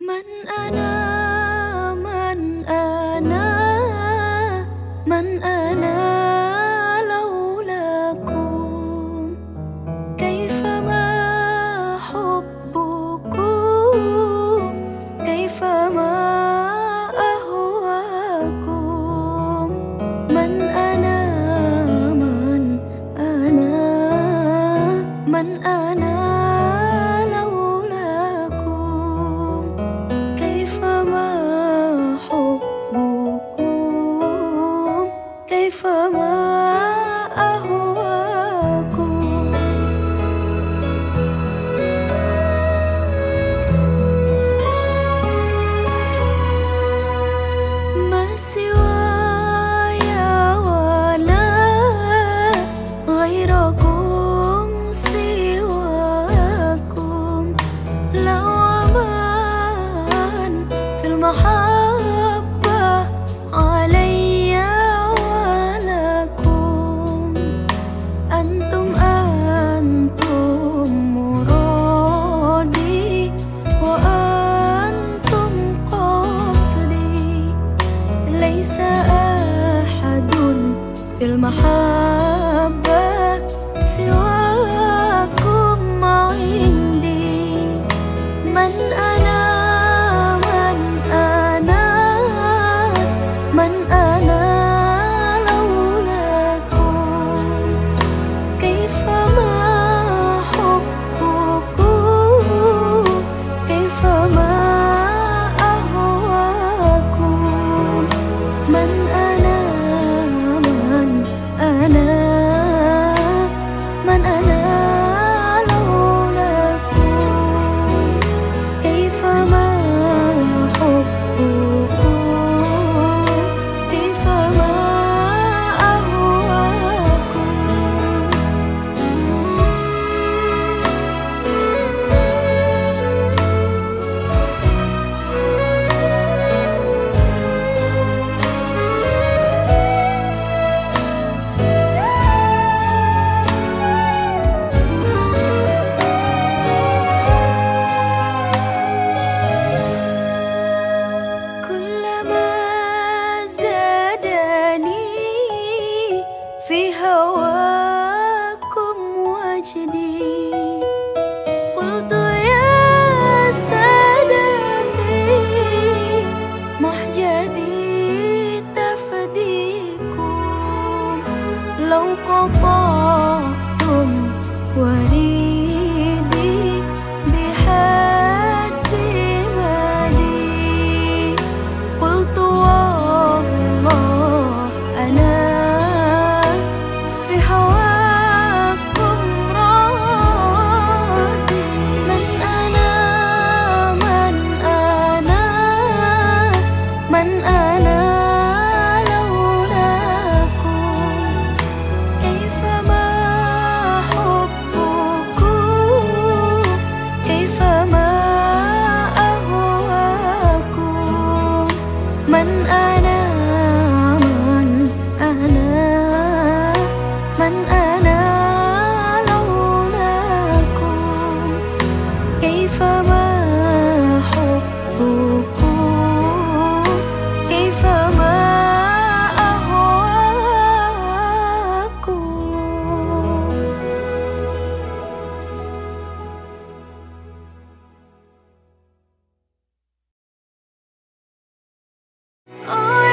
من أنا من أنا من أنا لولاكم. كيفما حبكم كيفما أهواكم. من أنا من أنا من أنا لو أمان المحبة علي ولكم. أنتم أنتم وأنتم ليس أحد في المحبة. vẫn ai lâu có bỏ tuần quay Oh.